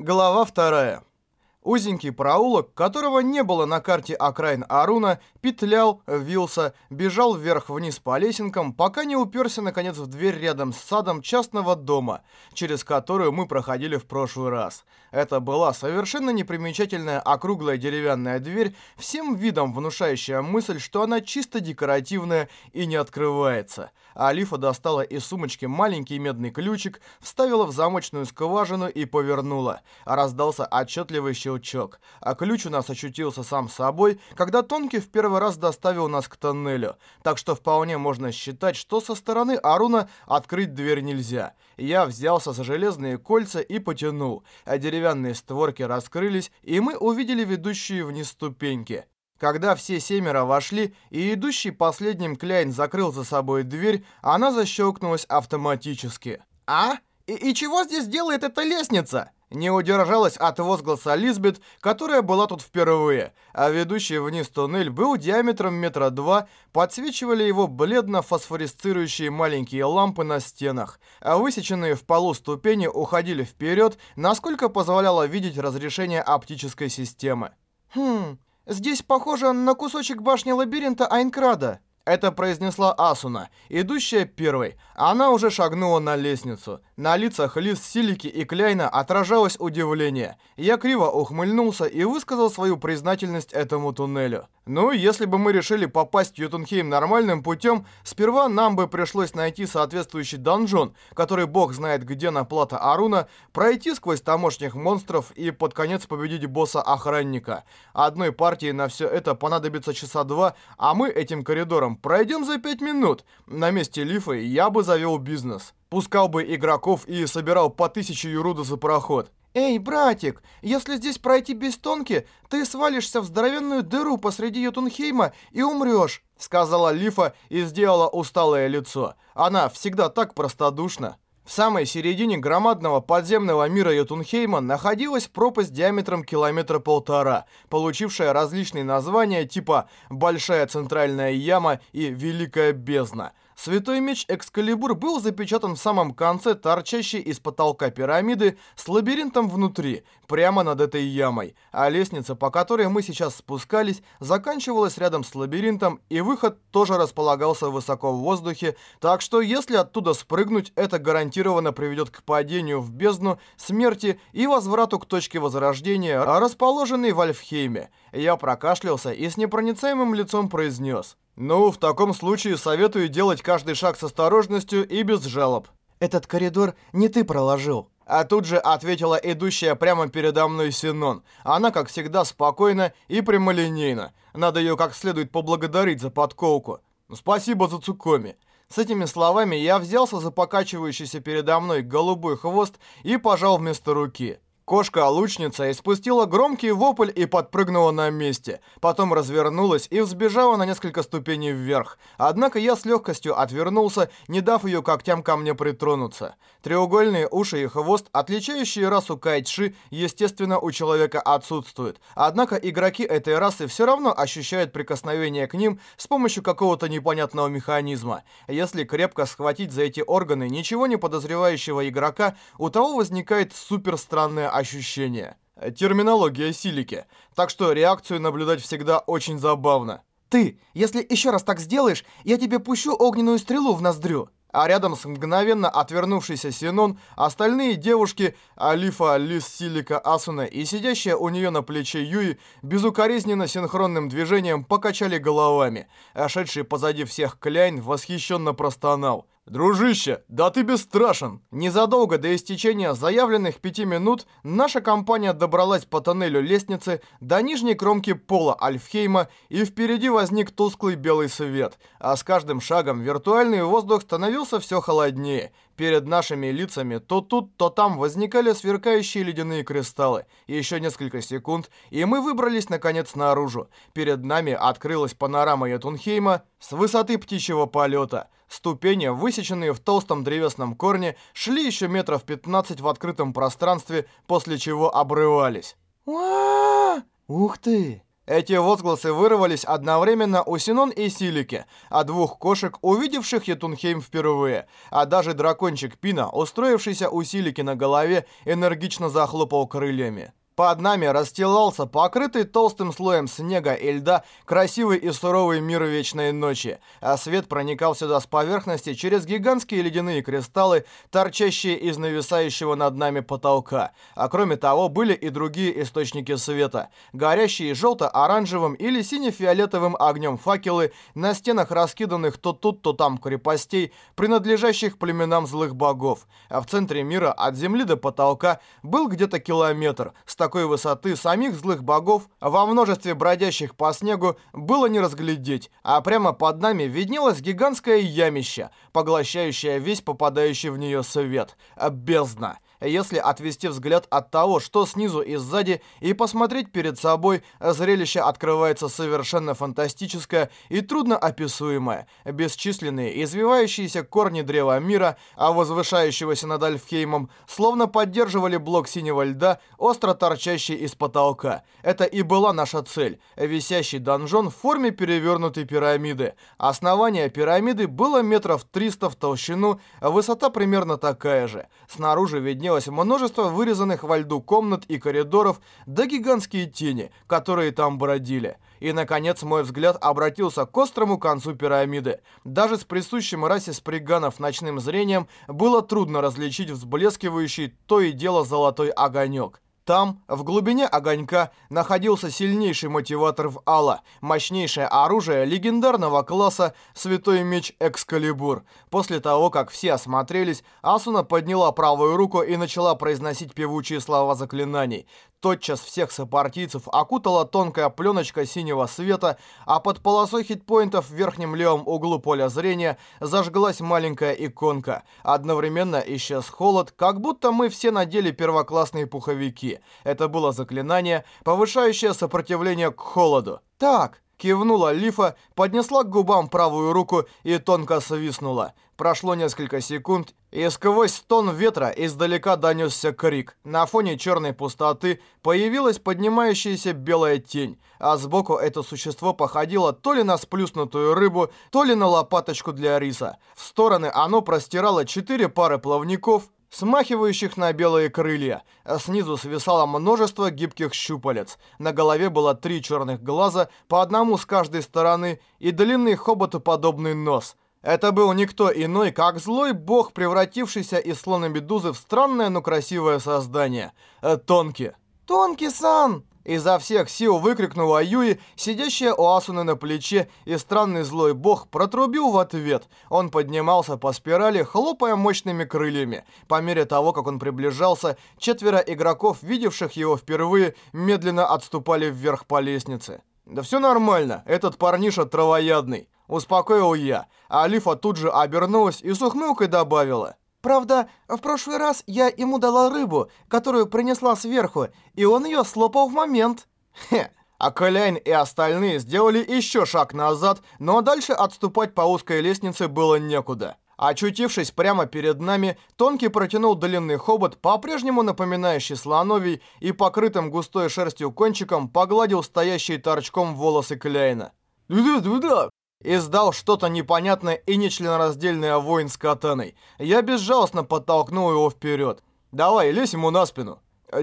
Глава вторая. Узенький проулок, которого не было на карте окраин Аруна, петлял, вился, бежал вверх-вниз по лесенкам, пока не уперся наконец в дверь рядом с садом частного дома, через которую мы проходили в прошлый раз. Это была совершенно непримечательная округлая деревянная дверь, всем видом внушающая мысль, что она чисто декоративная и не открывается. Алифа достала из сумочки маленький медный ключик, вставила в замочную скважину и повернула. Раздался отчетливый щелчок, а ключ у нас ощутился сам собой, когда Тонкий в первый раз доставил нас к тоннелю. Так что вполне можно считать, что со стороны Аруна открыть дверь нельзя. Я взялся за железные кольца и потянул, а деревянные створки раскрылись, и мы увидели ведущие вниз ступеньки. Когда все семеро вошли, и идущий последним Кляйн закрыл за собой дверь, она защелкнулась автоматически. «А? И, и чего здесь делает эта лестница?» Не удержалась от возгласа Лизбет, которая была тут впервые, а ведущий вниз туннель был диаметром метра два, подсвечивали его бледно-фосфорисцирующие маленькие лампы на стенах, а высеченные в полу ступени уходили вперед, насколько позволяло видеть разрешение оптической системы. «Хм, здесь похоже на кусочек башни лабиринта Айнкрада», это произнесла Асуна, идущая первой. Она уже шагнула на лестницу. На лицах Лиз, Силики и Кляйна отражалось удивление. Я криво ухмыльнулся и высказал свою признательность этому туннелю. Ну, если бы мы решили попасть в Ютунхейм нормальным путем, сперва нам бы пришлось найти соответствующий донжон, который бог знает где на плато Аруна, пройти сквозь тамошних монстров и под конец победить босса-охранника. Одной партии на все это понадобится часа два, а мы этим коридором пройдем за пять минут. На месте Лифа я бы завел бизнес. Пускал бы игроков и собирал по тысяче юруда за проход. «Эй, братик, если здесь пройти без тонки, ты свалишься в здоровенную дыру посреди Ютунхейма и умрешь», сказала Лифа и сделала усталое лицо. Она всегда так простодушна. В самой середине громадного подземного мира Ютунхейма находилась пропасть диаметром километра полтора, получившая различные названия типа «Большая центральная яма» и «Великая бездна». Святой меч Экскалибур был запечатан в самом конце торчащей из потолка пирамиды с лабиринтом внутри, прямо над этой ямой, а лестница, по которой мы сейчас спускались, заканчивалась рядом с лабиринтом, и выход тоже располагался высоко в воздухе, так что если оттуда спрыгнуть, это гарантированно приведет к падению в бездну, смерти и возврату к точке возрождения, расположенной в Альфхейме. Я прокашлялся и с непроницаемым лицом произнес... «Ну, в таком случае советую делать каждый шаг с осторожностью и без жалоб». «Этот коридор не ты проложил». А тут же ответила идущая прямо передо мной Синон. Она, как всегда, спокойна и прямолинейна. Надо ее как следует поблагодарить за подколку. Спасибо за Цукоми. С этими словами я взялся за покачивающийся передо мной голубой хвост и пожал вместо руки. Кошка-лучница испустила громкий вопль и подпрыгнула на месте. Потом развернулась и взбежала на несколько ступеней вверх. Однако я с легкостью отвернулся, не дав ее когтям ко мне притронуться. Треугольные уши и хвост, отличающие расу кайтши, естественно, у человека отсутствуют. Однако игроки этой расы все равно ощущают прикосновение к ним с помощью какого-то непонятного механизма. Если крепко схватить за эти органы ничего не подозревающего игрока, у того возникает супер странное ощущение. Терминология силики. Так что реакцию наблюдать всегда очень забавно. «Ты, если еще раз так сделаешь, я тебе пущу огненную стрелу в ноздрю!» А рядом с мгновенно отвернувшейся Синон остальные девушки Алифа, Лис, Силика, Асуна и сидящая у нее на плече Юи безукоризненно синхронным движением покачали головами, а шедший позади всех Кляйн восхищенно простонал. «Дружище, да ты бесстрашен!» Незадолго до истечения заявленных пяти минут наша компания добралась по тоннелю лестницы до нижней кромки пола Альфхейма, и впереди возник тусклый белый свет, а с каждым шагом виртуальный воздух становился все холоднее. Перед нашими лицами то тут, то там возникали сверкающие ледяные кристаллы. Еще несколько секунд, и мы выбрались наконец наружу. Перед нами открылась панорама Ятунхейма с высоты птичьего полета. Ступени, высеченные в толстом древесном корне, шли еще метров 15 в открытом пространстве, после чего обрывались. Ух ты! Эти возгласы вырвались одновременно у Синон и Силики, а двух кошек, увидевших Етунхейм впервые. А даже дракончик Пина, устроившийся у Силики на голове, энергично захлопал крыльями. Под нами расстилался покрытый толстым слоем снега и льда красивый и суровый мир вечной ночи, а свет проникал сюда с поверхности через гигантские ледяные кристаллы, торчащие из нависающего над нами потолка. А кроме того, были и другие источники света, горящие желто-оранжевым или сине-фиолетовым огнем факелы на стенах раскиданных то тут, то там крепостей, принадлежащих племенам злых богов. А в центре мира от земли до потолка был где-то километр, с такой высоты самих злых богов во множестве бродящих по снегу было не разглядеть, а прямо под нами виднелось гигантское ямище, поглощающее весь попадающий в нее свет. Бездна. Если отвести взгляд от того, что снизу и сзади, и посмотреть перед собой, зрелище открывается совершенно фантастическое и трудноописуемое. Бесчисленные извивающиеся корни древа мира, а возвышающегося над Альфхеймом, словно поддерживали блок синего льда, остро торчащий из потолка. Это и была наша цель. Висящий донжон в форме перевернутой пирамиды. Основание пирамиды было метров 300 в толщину, высота примерно такая же. Снаружи виднелся виднелось множество вырезанных во льду комнат и коридоров, да гигантские тени, которые там бродили. И, наконец, мой взгляд обратился к острому концу пирамиды. Даже с присущим расе сприганов ночным зрением было трудно различить взблескивающий то и дело золотой огонек. Там, в глубине огонька, находился сильнейший мотиватор в Алла, мощнейшее оружие легендарного класса Святой Меч Экскалибур. После того, как все осмотрелись, Асуна подняла правую руку и начала произносить певучие слова заклинаний. Тотчас всех сопартийцев окутала тонкая пленочка синего света, а под полосой хитпоинтов в верхнем левом углу поля зрения зажглась маленькая иконка. Одновременно исчез холод, как будто мы все надели первоклассные пуховики. Это было заклинание, повышающее сопротивление к холоду. «Так!» Кивнула Лифа, поднесла к губам правую руку и тонко свистнула. Прошло несколько секунд, и сквозь стон ветра издалека донесся крик. На фоне черной пустоты появилась поднимающаяся белая тень, а сбоку это существо походило то ли на сплюснутую рыбу, то ли на лопаточку для риса. В стороны оно простирало четыре пары плавников, смахивающих на белые крылья, снизу свисало множество гибких щупалец. На голове было три черных глаза, по одному с каждой стороны, и длинный хоботоподобный нос. Это был никто иной, как злой бог, превратившийся из слона медузы в странное, но красивое создание. Э, Тонки. «Тонки-сан!» Изо всех сил выкрикнула Юи, сидящая у Асуны на плече, и странный злой бог протрубил в ответ. Он поднимался по спирали, хлопая мощными крыльями. По мере того, как он приближался, четверо игроков, видевших его впервые, медленно отступали вверх по лестнице. «Да все нормально, этот парниша травоядный», — успокоил я. А Алифа тут же обернулась и с ухмылкой добавила. Правда, в прошлый раз я ему дала рыбу, которую принесла сверху, и он ее слопал в момент. Хе. А Каляйн и остальные сделали еще шаг назад, но дальше отступать по узкой лестнице было некуда. Очутившись прямо перед нами, Тонкий протянул длинный хобот, по-прежнему напоминающий слоновий, и покрытым густой шерстью кончиком погладил стоящие торчком волосы Кляйна. «Да-да-да, Издал что-то непонятное и нечленораздельное воин с катаной. Я безжалостно подтолкнул его вперед. «Давай, лезь ему на спину». Э,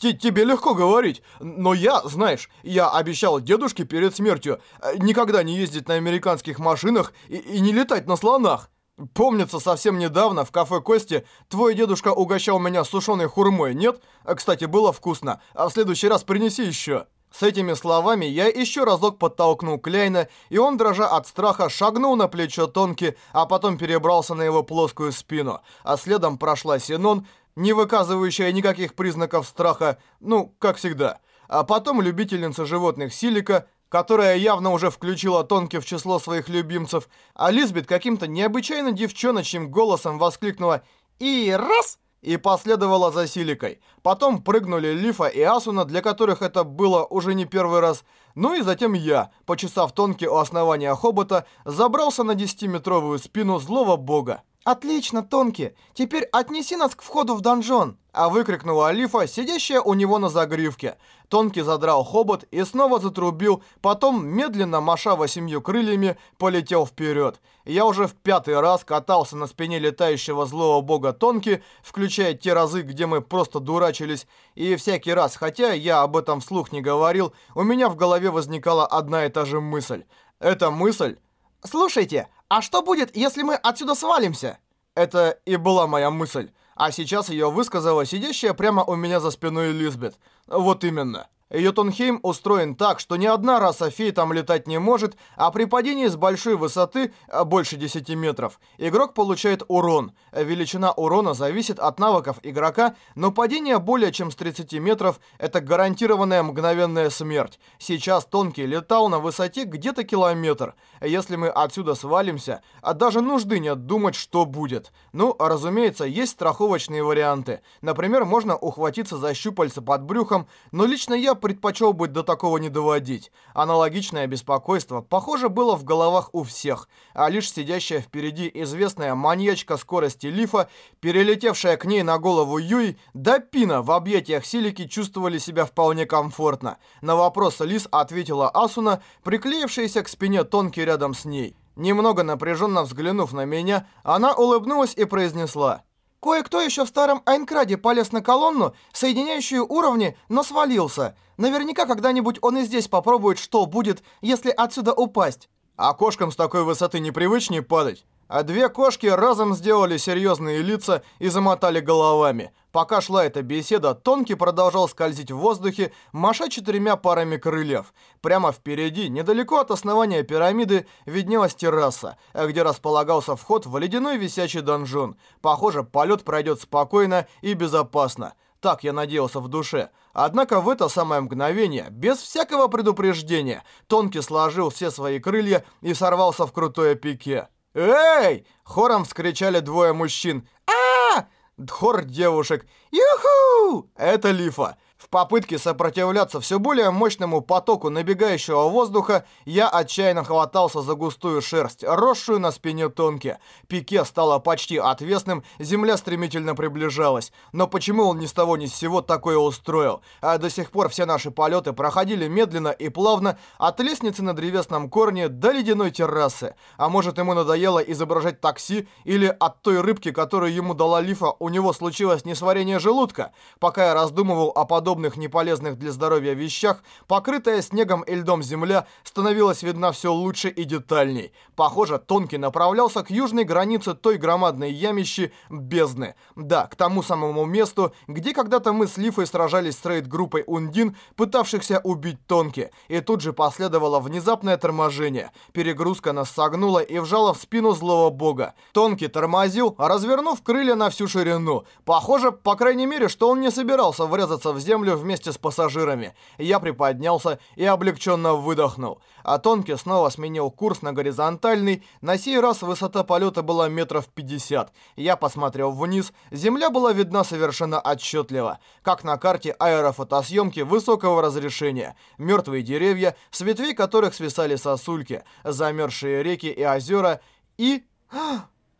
«Тебе легко говорить, но я, знаешь, я обещал дедушке перед смертью э, никогда не ездить на американских машинах и, и не летать на слонах. Помнится, совсем недавно в кафе Кости твой дедушка угощал меня сушеной хурмой, нет? Э, кстати, было вкусно, а в следующий раз принеси еще». С этими словами я еще разок подтолкнул Кляйна, и он, дрожа от страха, шагнул на плечо Тонки, а потом перебрался на его плоскую спину. А следом прошла Синон, не выказывающая никаких признаков страха, ну, как всегда. А потом любительница животных Силика, которая явно уже включила Тонки в число своих любимцев, а Лизбет каким-то необычайно девчоночьим голосом воскликнула «И раз!» И последовала за Силикой. Потом прыгнули Лифа и Асуна, для которых это было уже не первый раз. Ну и затем я, почесав тонкий у основания хобота, забрался на 10-метровую спину злого бога. «Отлично, Тонки! Теперь отнеси нас к входу в донжон!» А выкрикнула Алифа, сидящая у него на загривке. Тонкий задрал хобот и снова затрубил, потом, медленно маша восемью крыльями, полетел вперед. Я уже в пятый раз катался на спине летающего злого бога Тонки, включая те разы, где мы просто дурачились, и всякий раз, хотя я об этом вслух не говорил, у меня в голове возникала одна и та же мысль. Эта мысль... «Слушайте, а что будет, если мы отсюда свалимся?» Это и была моя мысль. А сейчас ее высказала сидящая прямо у меня за спиной Лизбет. Вот именно. Йотунхейм устроен так, что ни одна раса фей там летать не может, а при падении с большой высоты, а, больше 10 метров, игрок получает урон. Величина урона зависит от навыков игрока, но падение более чем с 30 метров – это гарантированная мгновенная смерть. Сейчас Тонкий летал на высоте где-то километр. Если мы отсюда свалимся, а даже нужды нет думать, что будет. Ну, разумеется, есть страховочные варианты. Например, можно ухватиться за щупальца под брюхом, но лично я предпочел бы до такого не доводить. Аналогичное беспокойство, похоже, было в головах у всех, а лишь сидящая впереди известная маньячка скорости Лифа, перелетевшая к ней на голову Юй, да Пина в объятиях Силики чувствовали себя вполне комфортно. На вопрос Лис ответила Асуна, приклеившаяся к спине тонкий рядом с ней. Немного напряженно взглянув на меня, она улыбнулась и произнесла... Кое-кто еще в старом Айнкраде полез на колонну, соединяющую уровни, но свалился. Наверняка когда-нибудь он и здесь попробует, что будет, если отсюда упасть. А кошкам с такой высоты непривычнее падать? А две кошки разом сделали серьезные лица и замотали головами. Пока шла эта беседа, Тонкий продолжал скользить в воздухе, маша четырьмя парами крыльев. Прямо впереди, недалеко от основания пирамиды, виднелась терраса, где располагался вход в ледяной висячий донжон. Похоже, полет пройдет спокойно и безопасно. Так я надеялся в душе. Однако в это самое мгновение, без всякого предупреждения, Тонкий сложил все свои крылья и сорвался в крутое пике. «Эй!» — хором вскричали двое мужчин. а Хор девушек. «Юху!» Это Лифа. В попытке сопротивляться все более мощному потоку набегающего воздуха, я отчаянно хватался за густую шерсть, росшую на спине тонки. Пике стало почти отвесным, земля стремительно приближалась. Но почему он ни с того ни с сего такое устроил? А до сих пор все наши полеты проходили медленно и плавно от лестницы на древесном корне до ледяной террасы. А может ему надоело изображать такси, или от той рыбки, которую ему дала Лифа, у него случилось несварение желудка? Пока я раздумывал о подобном подобных неполезных для здоровья вещах, покрытая снегом и льдом земля становилась видна все лучше и детальней. Похоже, Тонкий направлялся к южной границе той громадной ямищи бездны. Да, к тому самому месту, где когда-то мы с Лифой сражались с рейд-группой Ундин, пытавшихся убить Тонки. И тут же последовало внезапное торможение. Перегрузка нас согнула и вжала в спину злого бога. Тонкий тормозил, развернув крылья на всю ширину. Похоже, по крайней мере, что он не собирался врезаться в землю, землю вместе с пассажирами. Я приподнялся и облегченно выдохнул. А Тонки снова сменил курс на горизонтальный. На сей раз высота полета была метров 50. Я посмотрел вниз. Земля была видна совершенно отчетливо. Как на карте аэрофотосъемки высокого разрешения. Мертвые деревья, с ветвей которых свисали сосульки. Замерзшие реки и озера. И...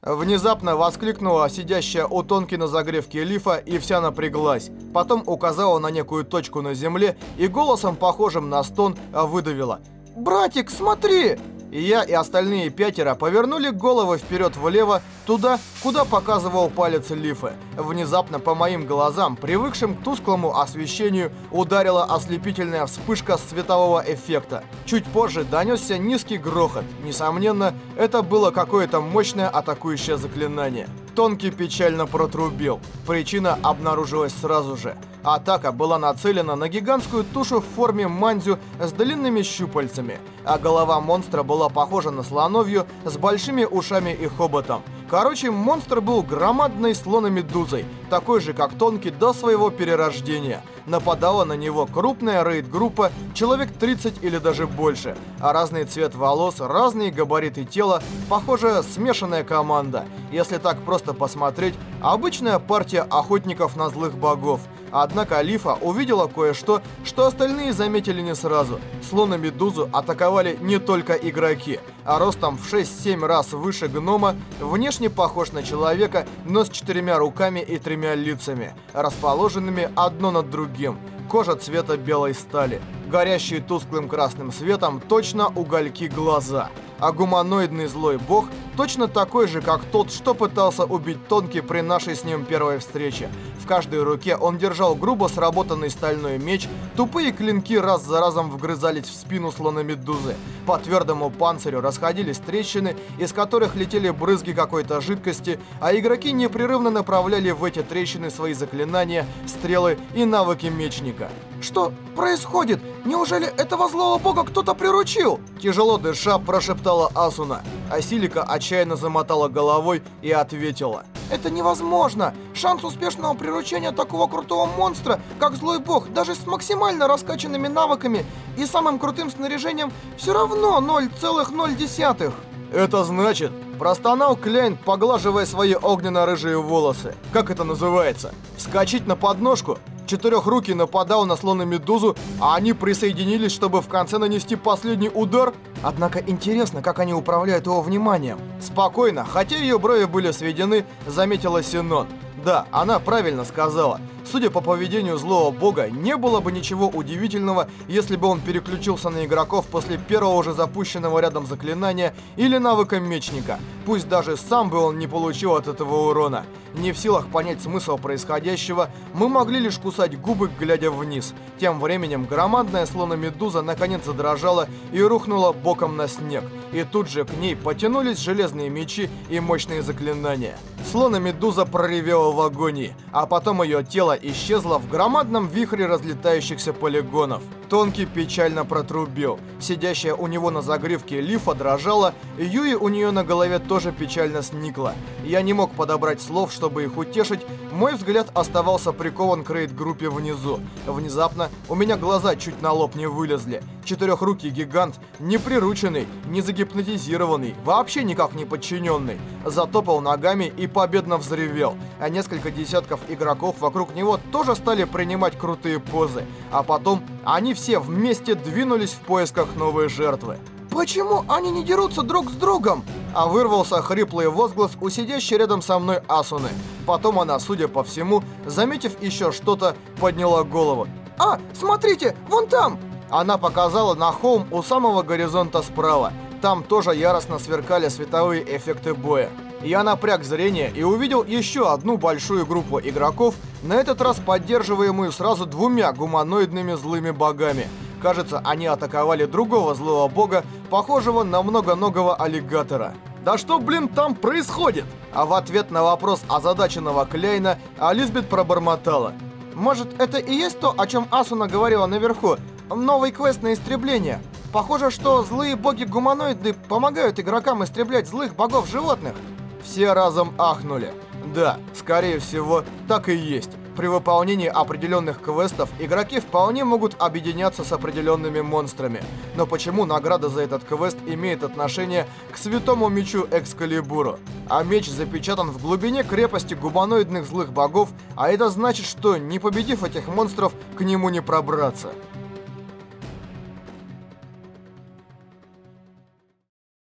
Внезапно воскликнула сидящая у тонки на загревке лифа и вся напряглась. Потом указала на некую точку на земле и голосом, похожим на стон, выдавила. «Братик, смотри!» И я и остальные пятеро повернули головы вперед-влево, туда, куда показывал палец Лифы. Внезапно по моим глазам, привыкшим к тусклому освещению, ударила ослепительная вспышка светового эффекта. Чуть позже донесся низкий грохот. Несомненно, это было какое-то мощное атакующее заклинание. Тонкий печально протрубил. Причина обнаружилась сразу же. Атака была нацелена на гигантскую тушу в форме мандзю с длинными щупальцами, а голова монстра была похожа на слоновью с большими ушами и хоботом. Короче, монстр был громадной слономедузой, такой же, как Тонкий до своего перерождения. Нападала на него крупная рейд-группа, человек 30 или даже больше, а разный цвет волос, разные габариты тела, похоже, смешанная команда. Если так просто посмотреть, обычная партия охотников на злых богов. Однако Лифа увидела кое-что, что остальные заметили не сразу. Слона Медузу атаковали не только игроки, а ростом в 6-7 раз выше гнома, внешне похож на человека, но с четырьмя руками и тремя лицами, расположенными одно над другим. Кожа цвета белой стали, горящие тусклым красным светом точно угольки глаза – а гуманоидный злой бог точно такой же, как тот, что пытался убить Тонки при нашей с ним первой встрече. В каждой руке он держал грубо сработанный стальной меч, тупые клинки раз за разом вгрызались в спину слона Медузы. По твердому панцирю расходились трещины, из которых летели брызги какой-то жидкости, а игроки непрерывно направляли в эти трещины свои заклинания, стрелы и навыки мечника. «Что происходит? Неужели этого злого бога кто-то приручил?» Тяжело дыша, прошептала Асуна. Асилика отчаянно замотала головой и ответила. «Это невозможно! Шанс успешного приручения такого крутого монстра, как злой бог, даже с максимально раскачанными навыками и самым крутым снаряжением, все равно 0,0. «Это значит...» Простонал Кляйн, поглаживая свои огненно-рыжие волосы. Как это называется? Вскочить на подножку? Четырехрукий нападал на слона Медузу, а они присоединились, чтобы в конце нанести последний удар. Однако интересно, как они управляют его вниманием. Спокойно, хотя ее брови были сведены, заметила Синон. Да, она правильно сказала. Судя по поведению злого бога, не было бы ничего удивительного, если бы он переключился на игроков после первого уже запущенного рядом заклинания или навыка мечника. Пусть даже сам бы он не получил от этого урона. Не в силах понять смысл происходящего, мы могли лишь кусать губы, глядя вниз. Тем временем громадная слона медуза наконец задрожала и рухнула боком на снег. И тут же к ней потянулись железные мечи и мощные заклинания. Слона медуза проревела в агонии, а потом ее тело исчезла в громадном вихре разлетающихся полигонов. Тонкий печально протрубил. Сидящая у него на загривке лифа дрожала, и Юи у нее на голове тоже печально сникла. Я не мог подобрать слов, чтобы их утешить, мой взгляд оставался прикован к рейд-группе внизу. Внезапно у меня глаза чуть на лоб не вылезли. Четырехрукий гигант, не прирученный, не загипнотизированный, вообще никак не подчиненный, затопал ногами и победно взревел, а несколько десятков игроков вокруг него тоже стали принимать крутые позы, а потом они все вместе двинулись в поисках новой жертвы. «Почему они не дерутся друг с другом?» А вырвался хриплый возглас у сидящей рядом со мной Асуны. Потом она, судя по всему, заметив еще что-то, подняла голову. «А, смотрите, вон там!» Она показала на холм у самого горизонта справа. Там тоже яростно сверкали световые эффекты боя. Я напряг зрение и увидел еще одну большую группу игроков, на этот раз поддерживаемую сразу двумя гуманоидными злыми богами. Кажется, они атаковали другого злого бога, похожего на многоногого аллигатора. «Да что, блин, там происходит?» А в ответ на вопрос озадаченного Кляйна Алисбет пробормотала. «Может, это и есть то, о чем Асуна говорила наверху? Новый квест на истребление? Похоже, что злые боги-гуманоиды помогают игрокам истреблять злых богов-животных». Все разом ахнули. Да, скорее всего, так и есть. При выполнении определенных квестов игроки вполне могут объединяться с определенными монстрами. Но почему награда за этот квест имеет отношение к святому мечу Экскалибуру? А меч запечатан в глубине крепости гуманоидных злых богов, а это значит, что не победив этих монстров, к нему не пробраться.